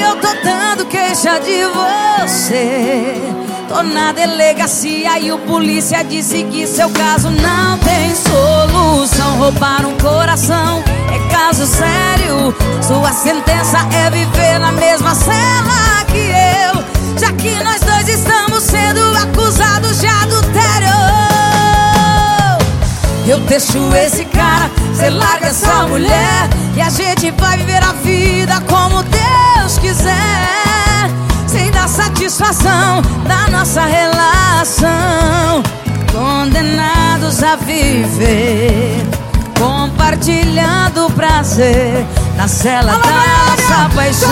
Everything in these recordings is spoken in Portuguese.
eu tô dando queixa de você. Tô na delegacia e o polícia disse que seu caso não tem solução. Roubar um coração é caso sério. Sua sentença é viver na mesma cela que eu. Já que nós dois estamos sendo acusados de adultério. Eu deixo esse cara, cê larga essa mulher E a gente vai viver a vida como Deus na nossa relação. Condenados a viver Compartilhando o prazer Na cela Alô, da nossa paixão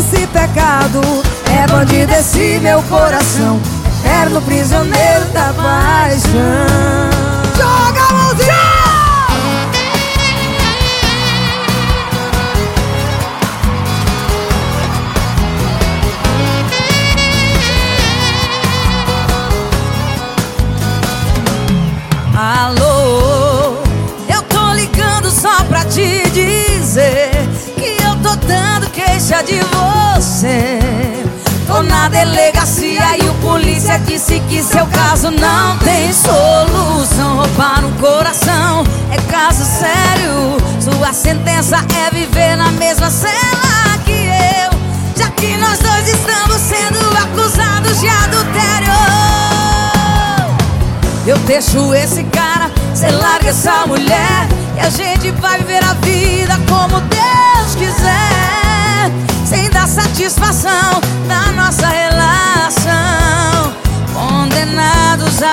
desse pecado. É bandido esse meu coração. Eterno prisioneiro da paixão. Joga a mãozinha! Alô, de você. Tô na delegacia e o polícia disse que seu caso não tem solução. Roubar um coração é caso sério. Sua sentença é viver na mesma cela que eu. Já que nós dois estamos sendo acusados de adultério. Eu deixo esse cara, cê larga essa mulher E a gente vai viver a vida como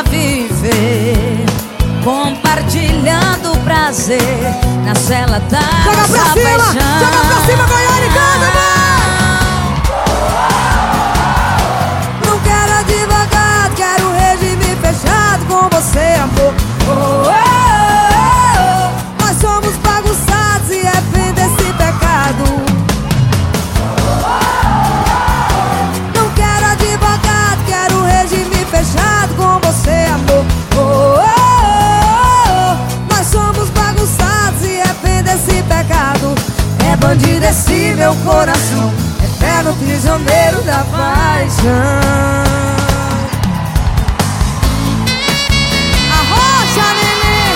Viver Compartilhando o prazer Na cela da Joga pra cima! paixão Joga pra cima, Goiânia É bandido esse meu coração, eterno prisioneiro da paixão. Arrocha, neném!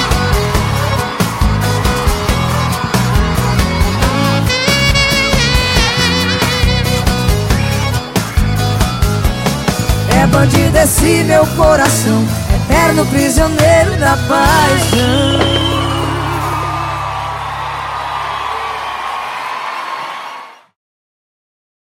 É bandido esse meu coração, eterno prisioneiro da paixão.